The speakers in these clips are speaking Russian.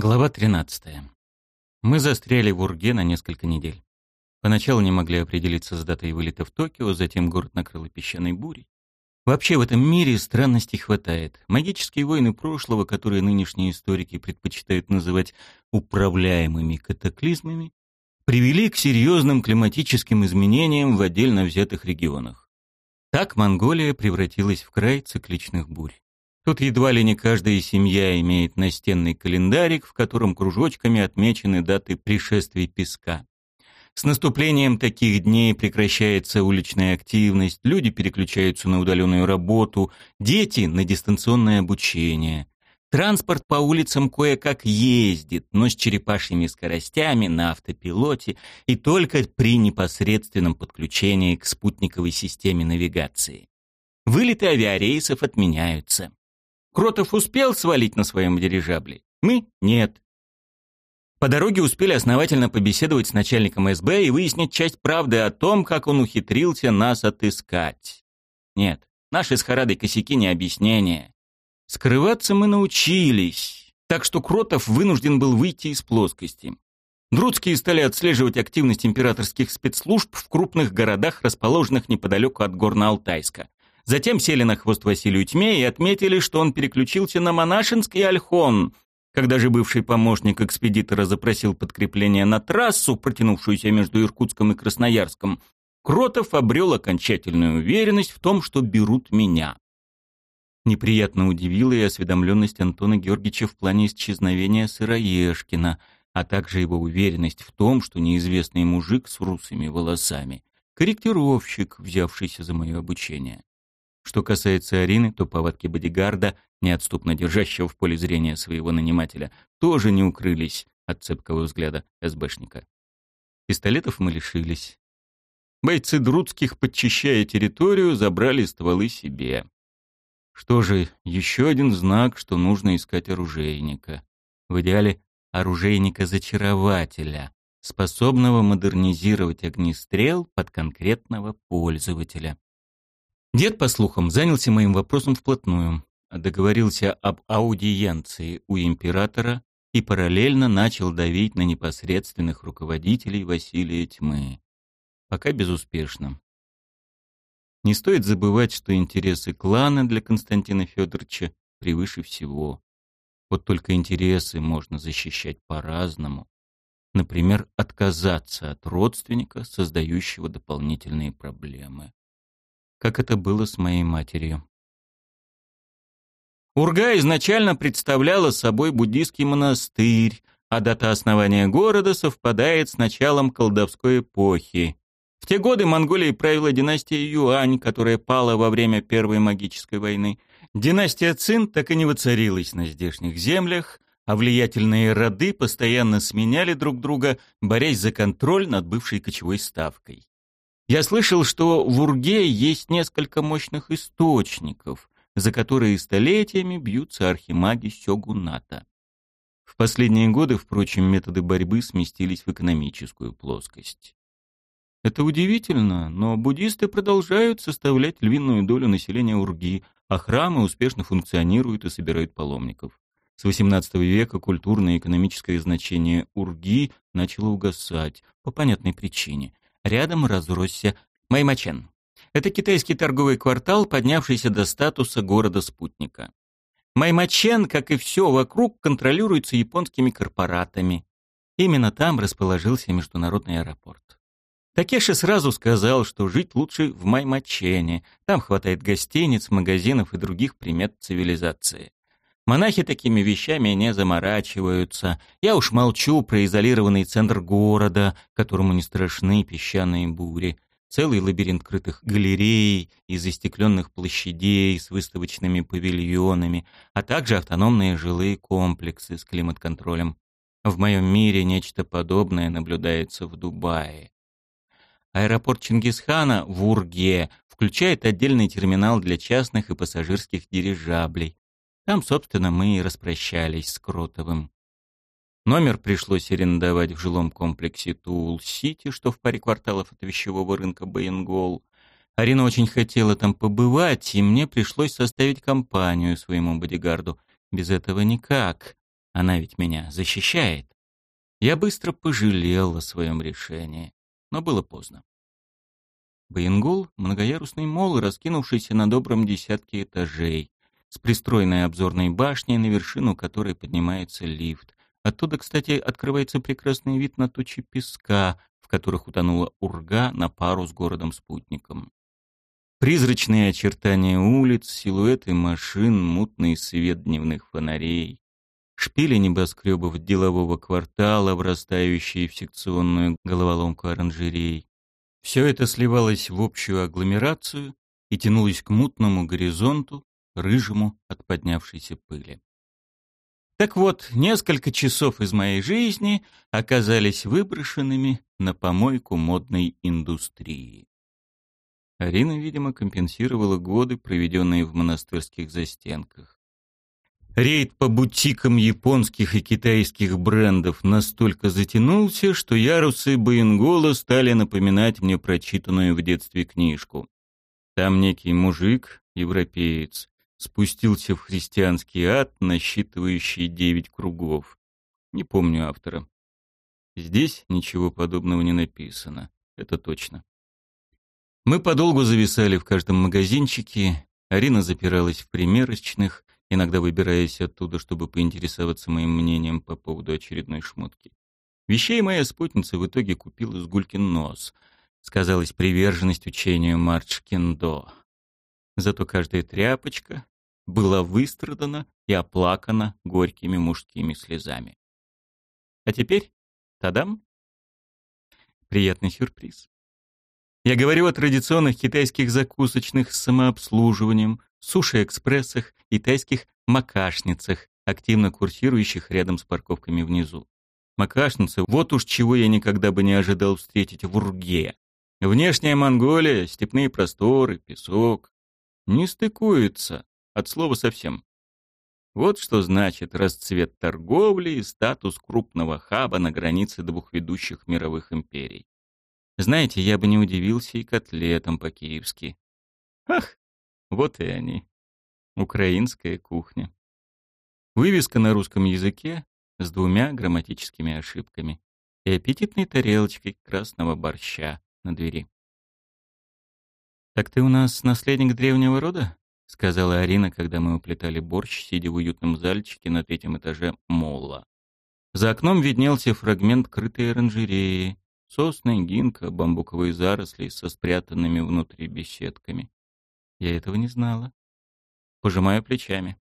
Глава 13. Мы застряли в Урге на несколько недель. Поначалу не могли определиться с датой вылета в Токио, затем город накрыло песчаной бурей. Вообще в этом мире странностей хватает. Магические войны прошлого, которые нынешние историки предпочитают называть управляемыми катаклизмами, привели к серьезным климатическим изменениям в отдельно взятых регионах. Так Монголия превратилась в край цикличных бурь. Тут едва ли не каждая семья имеет настенный календарик, в котором кружочками отмечены даты пришествий песка. С наступлением таких дней прекращается уличная активность, люди переключаются на удаленную работу, дети — на дистанционное обучение. Транспорт по улицам кое-как ездит, но с черепашьими скоростями на автопилоте и только при непосредственном подключении к спутниковой системе навигации. Вылеты авиарейсов отменяются. Кротов успел свалить на своем дирижабле? Мы — нет. По дороге успели основательно побеседовать с начальником СБ и выяснить часть правды о том, как он ухитрился нас отыскать. Нет, наши с Харадой косяки не объяснение. Скрываться мы научились, так что Кротов вынужден был выйти из плоскости. Друцкие стали отслеживать активность императорских спецслужб в крупных городах, расположенных неподалеку от Горно-Алтайска. Затем сели на хвост Василию Тьме и отметили, что он переключился на Монашинский Альхон. Когда же бывший помощник экспедитора запросил подкрепление на трассу, протянувшуюся между Иркутском и Красноярском, Кротов обрел окончательную уверенность в том, что берут меня. Неприятно удивила и осведомленность Антона Георгиевича в плане исчезновения Сыроежкина, а также его уверенность в том, что неизвестный мужик с русыми волосами — корректировщик, взявшийся за мое обучение. Что касается Арины, то повадки бодигарда, неотступно держащего в поле зрения своего нанимателя, тоже не укрылись от цепкого взгляда СБшника. Пистолетов мы лишились. Бойцы Друдских, подчищая территорию, забрали стволы себе. Что же, еще один знак, что нужно искать оружейника. В идеале оружейника-зачарователя, способного модернизировать огнестрел под конкретного пользователя. Дед, по слухам, занялся моим вопросом вплотную, договорился об аудиенции у императора и параллельно начал давить на непосредственных руководителей Василия Тьмы. Пока безуспешно. Не стоит забывать, что интересы клана для Константина Федоровича превыше всего. Вот только интересы можно защищать по-разному. Например, отказаться от родственника, создающего дополнительные проблемы как это было с моей матерью. Урга изначально представляла собой буддийский монастырь, а дата основания города совпадает с началом колдовской эпохи. В те годы Монголией правила династия Юань, которая пала во время Первой магической войны. Династия Цин так и не воцарилась на здешних землях, а влиятельные роды постоянно сменяли друг друга, борясь за контроль над бывшей кочевой ставкой. Я слышал, что в Урге есть несколько мощных источников, за которые столетиями бьются архимаги Сёгуната. В последние годы, впрочем, методы борьбы сместились в экономическую плоскость. Это удивительно, но буддисты продолжают составлять львиную долю населения Урги, а храмы успешно функционируют и собирают паломников. С XVIII века культурное и экономическое значение Урги начало угасать, по понятной причине. Рядом разросся Маймачен. Это китайский торговый квартал, поднявшийся до статуса города-спутника. Маймачен, как и все вокруг, контролируется японскими корпоратами. Именно там расположился международный аэропорт. Такеши сразу сказал, что жить лучше в Маймачене. Там хватает гостиниц, магазинов и других примет цивилизации. Монахи такими вещами не заморачиваются. Я уж молчу про изолированный центр города, которому не страшны песчаные бури. Целый лабиринт крытых галерей и застекленных площадей с выставочными павильонами, а также автономные жилые комплексы с климат-контролем. В моем мире нечто подобное наблюдается в Дубае. Аэропорт Чингисхана в Урге включает отдельный терминал для частных и пассажирских дирижаблей. Там, собственно, мы и распрощались с Кротовым. Номер пришлось арендовать в жилом комплексе Туул-Сити, что в паре кварталов от вещевого рынка Бейнгол. Арина очень хотела там побывать, и мне пришлось составить компанию своему бодигарду. Без этого никак. Она ведь меня защищает. Я быстро пожалел о своем решении, но было поздно. Баянгул — многоярусный мол, раскинувшийся на добром десятке этажей, с пристроенной обзорной башней, на вершину которой поднимается лифт. Оттуда, кстати, открывается прекрасный вид на тучи песка, в которых утонула урга на пару с городом-спутником. Призрачные очертания улиц, силуэты машин, мутный свет дневных фонарей, шпили небоскребов делового квартала, врастающие в секционную головоломку оранжерей. Все это сливалось в общую агломерацию и тянулось к мутному горизонту, рыжему от поднявшейся пыли. Так вот, несколько часов из моей жизни оказались выброшенными на помойку модной индустрии. Арина, видимо, компенсировала годы, проведенные в монастырских застенках. Рейд по бутикам японских и китайских брендов настолько затянулся, что ярусы Баингола стали напоминать мне прочитанную в детстве книжку. Там некий мужик, европеец, спустился в христианский ад, насчитывающий девять кругов. Не помню автора. Здесь ничего подобного не написано, это точно. Мы подолгу зависали в каждом магазинчике, Арина запиралась в примерочных, иногда выбираясь оттуда, чтобы поинтересоваться моим мнением по поводу очередной шмотки. Вещей моя спутница в итоге купила с Гулькин нос. Сказалась приверженность учению Марч Кендо. Зато каждая тряпочка была выстрадана и оплакана горькими мужскими слезами. А теперь, тадам, приятный сюрприз. Я говорю о традиционных китайских закусочных с самообслуживанием, суши-экспрессах и тайских макашницах, активно курсирующих рядом с парковками внизу. Макашницы — вот уж чего я никогда бы не ожидал встретить в Урге. Внешняя Монголия, степные просторы, песок. Не стыкуются, от слова совсем. Вот что значит расцвет торговли и статус крупного хаба на границе двух ведущих мировых империй. Знаете, я бы не удивился и котлетам по-киевски. Ах, вот и они. Украинская кухня. Вывеска на русском языке с двумя грамматическими ошибками и аппетитной тарелочкой красного борща на двери. «Так ты у нас наследник древнего рода?» — сказала Арина, когда мы уплетали борщ, сидя в уютном зальчике на третьем этаже молла. За окном виднелся фрагмент крытой оранжереи, Сосны, гинка, бамбуковые заросли со спрятанными внутри беседками. Я этого не знала. Пожимаю плечами.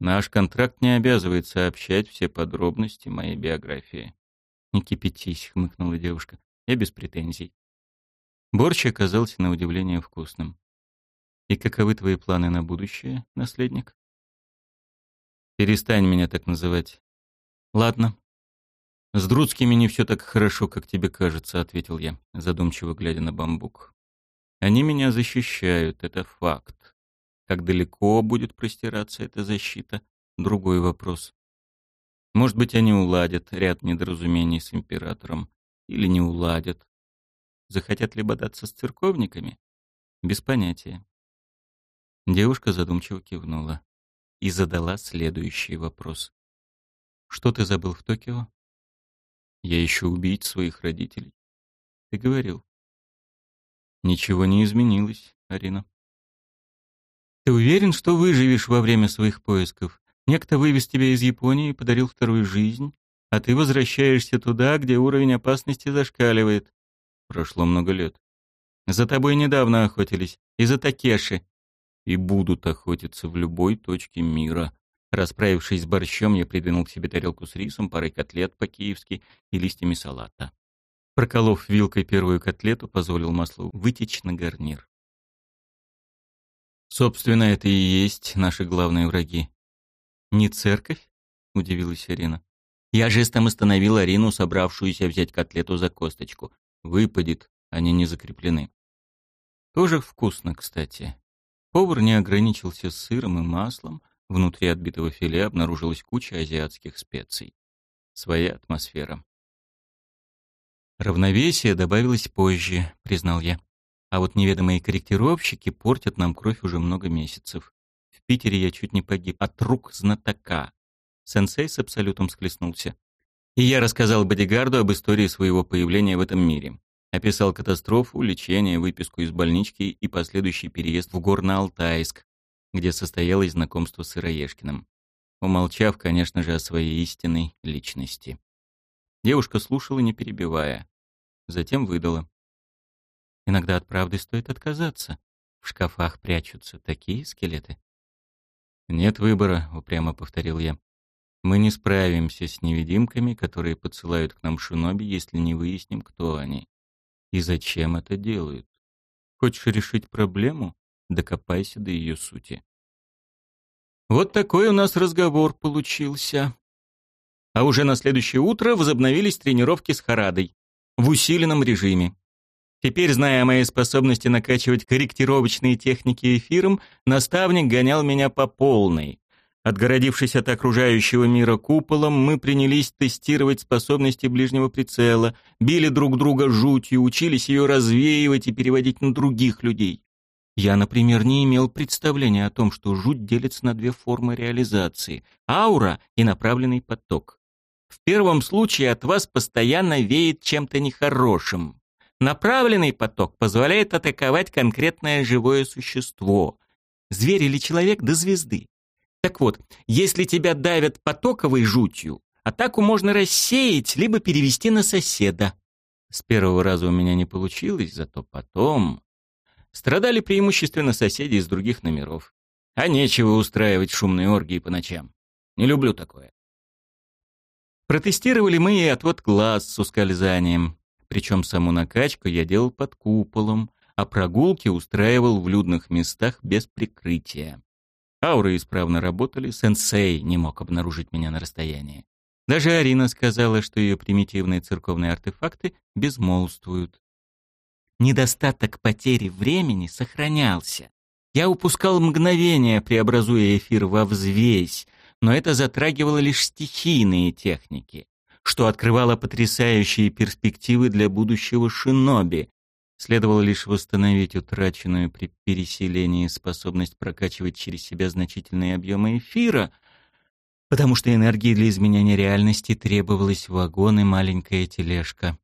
Наш контракт не обязывает сообщать все подробности моей биографии. Не кипятись, хмыкнула девушка. Я без претензий. Борщ оказался на удивление вкусным. И каковы твои планы на будущее, наследник? Перестань меня так называть. Ладно, «С Друцкими не все так хорошо, как тебе кажется», — ответил я, задумчиво глядя на бамбук. «Они меня защищают, это факт. Как далеко будет простираться эта защита — другой вопрос. Может быть, они уладят ряд недоразумений с императором. Или не уладят. Захотят ли бодаться с церковниками? Без понятия». Девушка задумчиво кивнула и задала следующий вопрос. «Что ты забыл в Токио?» Я ищу убить своих родителей. Ты говорил. Ничего не изменилось, Арина. Ты уверен, что выживешь во время своих поисков? Некто вывез тебя из Японии и подарил вторую жизнь, а ты возвращаешься туда, где уровень опасности зашкаливает. Прошло много лет. За тобой недавно охотились, из-за Такеши. И будут охотиться в любой точке мира, Расправившись с борщом, я придвинул к себе тарелку с рисом, парой котлет по-киевски и листьями салата. Проколов вилкой первую котлету, позволил маслу вытечь на гарнир. Собственно, это и есть наши главные враги. Не церковь? Удивилась Арина. Я жестом остановил Арину, собравшуюся взять котлету за косточку. Выпадет, они не закреплены. Тоже вкусно, кстати. Повар не ограничился сыром и маслом, Внутри отбитого филе обнаружилась куча азиатских специй. Своя атмосфера. Равновесие добавилось позже, признал я. А вот неведомые корректировщики портят нам кровь уже много месяцев. В Питере я чуть не погиб от рук знатока. Сенсей с абсолютом схлестнулся. И я рассказал бодигарду об истории своего появления в этом мире. Описал катастрофу, лечение, выписку из больнички и последующий переезд в Горно-Алтайск, где состоялось знакомство с Сыроежкиным. Умолчав, конечно же, о своей истинной личности. Девушка слушала, не перебивая. Затем выдала. Иногда от правды стоит отказаться. В шкафах прячутся такие скелеты. «Нет выбора», — упрямо повторил я. «Мы не справимся с невидимками, которые подсылают к нам шиноби, если не выясним, кто они. И зачем это делают? Хочешь решить проблему? Докопайся до ее сути». Вот такой у нас разговор получился. А уже на следующее утро возобновились тренировки с Харадой в усиленном режиме. Теперь, зная о моей способности накачивать корректировочные техники эфиром, наставник гонял меня по полной. Отгородившись от окружающего мира куполом, мы принялись тестировать способности ближнего прицела, били друг друга жутью, учились ее развеивать и переводить на других людей. Я, например, не имел представления о том, что жуть делится на две формы реализации — аура и направленный поток. В первом случае от вас постоянно веет чем-то нехорошим. Направленный поток позволяет атаковать конкретное живое существо. Зверь или человек до звезды. Так вот, если тебя давят потоковой жутью, атаку можно рассеять, либо перевести на соседа. С первого раза у меня не получилось, зато потом... Страдали преимущественно соседи из других номеров. А нечего устраивать шумные оргии по ночам. Не люблю такое. Протестировали мы и отвод глаз с ускользанием. Причем саму накачку я делал под куполом, а прогулки устраивал в людных местах без прикрытия. Ауры исправно работали, сенсей не мог обнаружить меня на расстоянии. Даже Арина сказала, что ее примитивные церковные артефакты безмолвствуют. Недостаток потери времени сохранялся. Я упускал мгновение, преобразуя эфир во взвесь, но это затрагивало лишь стихийные техники что открывало потрясающие перспективы для будущего шиноби. Следовало лишь восстановить утраченную при переселении способность прокачивать через себя значительные объемы эфира, потому что энергии для изменения реальности требовалось вагон и маленькая тележка.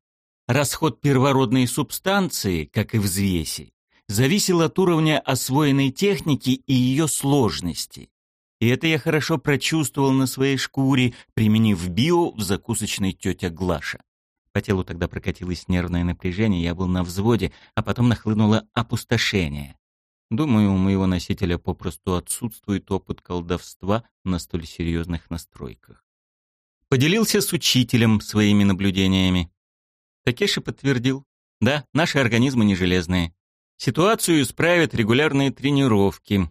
Расход первородной субстанции, как и взвеси, зависел от уровня освоенной техники и ее сложности. И это я хорошо прочувствовал на своей шкуре, применив био в закусочной тетя Глаша. По телу тогда прокатилось нервное напряжение, я был на взводе, а потом нахлынуло опустошение. Думаю, у моего носителя попросту отсутствует опыт колдовства на столь серьезных настройках. Поделился с учителем своими наблюдениями. Такеши подтвердил. Да, наши организмы не железные. Ситуацию исправят регулярные тренировки.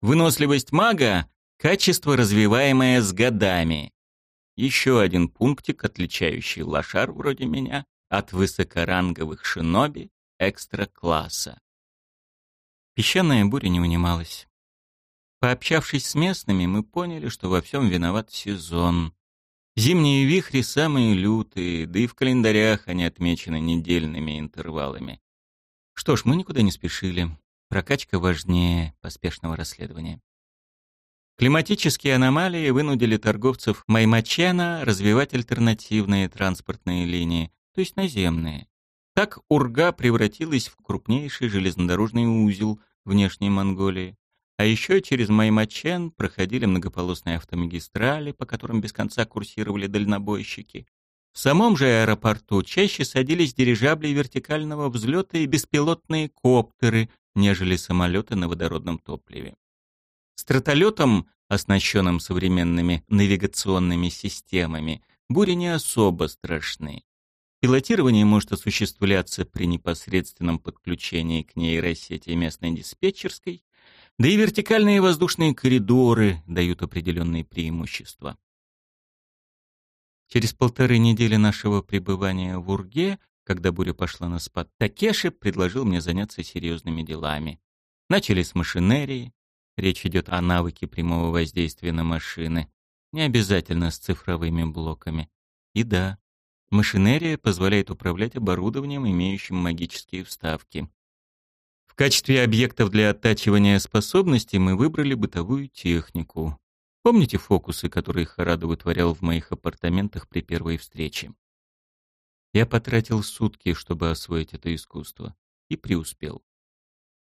Выносливость мага Качество, развиваемое с годами. Еще один пунктик, отличающий лошар вроде меня от высокоранговых шиноби экстра-класса. Песчаная буря не унималась. Пообщавшись с местными, мы поняли, что во всем виноват сезон. Зимние вихри самые лютые, да и в календарях они отмечены недельными интервалами. Что ж, мы никуда не спешили. Прокачка важнее поспешного расследования. Климатические аномалии вынудили торговцев Маймачена развивать альтернативные транспортные линии, то есть наземные. Так Урга превратилась в крупнейший железнодорожный узел внешней Монголии. А еще через Маймачен проходили многополосные автомагистрали, по которым без конца курсировали дальнобойщики. В самом же аэропорту чаще садились дирижабли вертикального взлета и беспилотные коптеры, нежели самолеты на водородном топливе. Стратолетам, оснащенным современными навигационными системами, бури не особо страшны. Пилотирование может осуществляться при непосредственном подключении к нейросети местной диспетчерской, да и вертикальные воздушные коридоры дают определенные преимущества. Через полторы недели нашего пребывания в Урге, когда буря пошла на спад, Такеши предложил мне заняться серьезными делами. Начали с машинерии, Речь идет о навыке прямого воздействия на машины, не обязательно с цифровыми блоками. И да, машинерия позволяет управлять оборудованием, имеющим магические вставки. В качестве объектов для оттачивания способностей мы выбрали бытовую технику. Помните фокусы, которые Харадо вытворял в моих апартаментах при первой встрече? Я потратил сутки, чтобы освоить это искусство, и преуспел.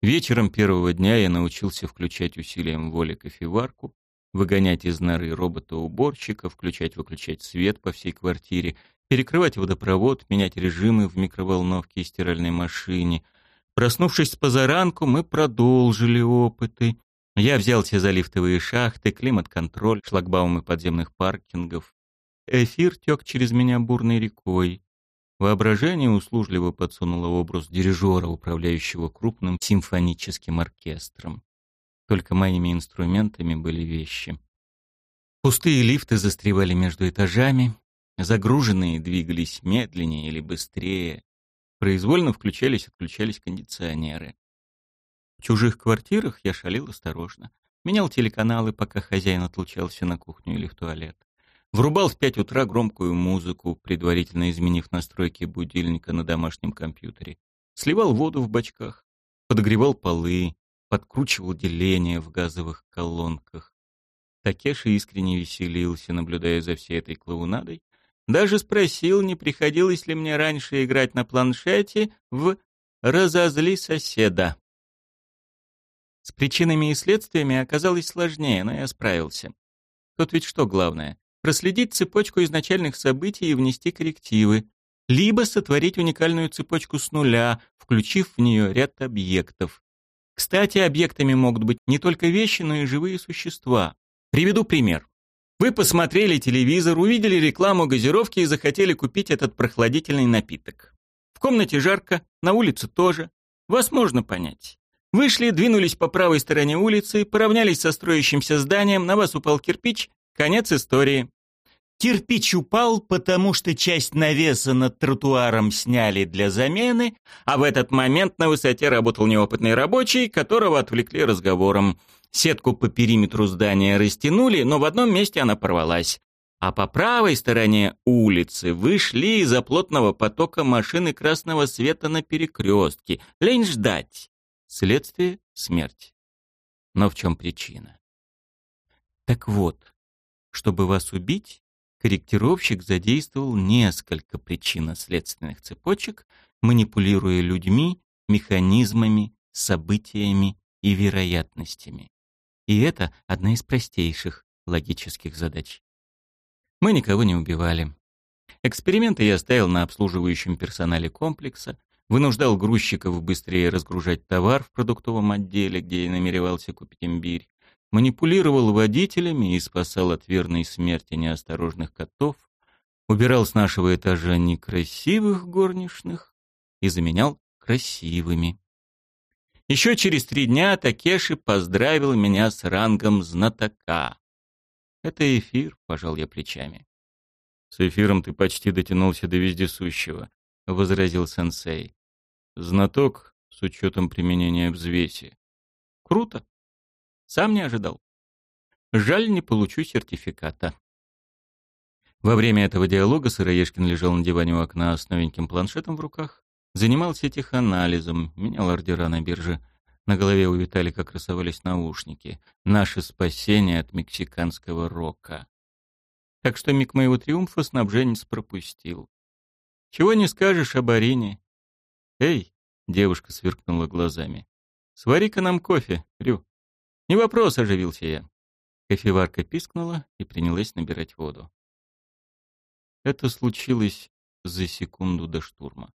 Вечером первого дня я научился включать усилием воли кофеварку, выгонять из норы робота-уборщика, включать-выключать свет по всей квартире, перекрывать водопровод, менять режимы в микроволновке и стиральной машине. Проснувшись по заранку, мы продолжили опыты. Я взялся за лифтовые шахты, климат-контроль, шлагбаумы подземных паркингов. Эфир тек через меня бурной рекой. Воображение услужливо подсунуло образ дирижера, управляющего крупным симфоническим оркестром. Только моими инструментами были вещи. Пустые лифты застревали между этажами, загруженные двигались медленнее или быстрее. Произвольно включались-отключались кондиционеры. В чужих квартирах я шалил осторожно. Менял телеканалы, пока хозяин отлучался на кухню или в туалет. Врубал в пять утра громкую музыку, предварительно изменив настройки будильника на домашнем компьютере. Сливал воду в бачках, подогревал полы, подкручивал деление в газовых колонках. Такеши искренне веселился, наблюдая за всей этой клоунадой. Даже спросил, не приходилось ли мне раньше играть на планшете в «Разозли соседа». С причинами и следствиями оказалось сложнее, но я справился. Тут ведь что главное? Проследить цепочку изначальных событий и внести коррективы, либо сотворить уникальную цепочку с нуля, включив в нее ряд объектов. Кстати, объектами могут быть не только вещи, но и живые существа. Приведу пример. Вы посмотрели телевизор, увидели рекламу газировки и захотели купить этот прохладительный напиток. В комнате жарко, на улице тоже. Вас можно понять. Вышли, двинулись по правой стороне улицы, поравнялись со строящимся зданием, на вас упал кирпич, Конец истории. Кирпич упал, потому что часть навеса над тротуаром сняли для замены, а в этот момент на высоте работал неопытный рабочий, которого отвлекли разговором. Сетку по периметру здания растянули, но в одном месте она порвалась. А по правой стороне улицы вышли из-за плотного потока машины красного света на перекрестке. Лень ждать. Следствие — смерть. Но в чем причина? Так вот, чтобы вас убить, корректировщик задействовал несколько причинно-следственных цепочек, манипулируя людьми, механизмами, событиями и вероятностями. И это одна из простейших логических задач. Мы никого не убивали. Эксперименты я ставил на обслуживающем персонале комплекса, вынуждал грузчиков быстрее разгружать товар в продуктовом отделе, где я намеревался купить имбирь, манипулировал водителями и спасал от верной смерти неосторожных котов, убирал с нашего этажа некрасивых горничных и заменял красивыми. Еще через три дня Такеши поздравил меня с рангом знатока. «Это эфир», — пожал я плечами. «С эфиром ты почти дотянулся до вездесущего», — возразил сенсей. «Знаток с учетом применения взвеси». «Круто. Сам не ожидал. Жаль, не получу сертификата. Во время этого диалога Сыроежкин лежал на диване у окна с новеньким планшетом в руках, занимался теханализом, менял ордера на бирже. На голове у Виталика красовались наушники. Наше спасение от мексиканского рока. Так что миг моего триумфа снабженец пропустил. Чего не скажешь об Арине. «Эй!» — девушка сверкнула глазами. «Свари-ка нам кофе, Рю». «Не вопрос», — оживился я. Кофеварка пискнула и принялась набирать воду. Это случилось за секунду до штурма.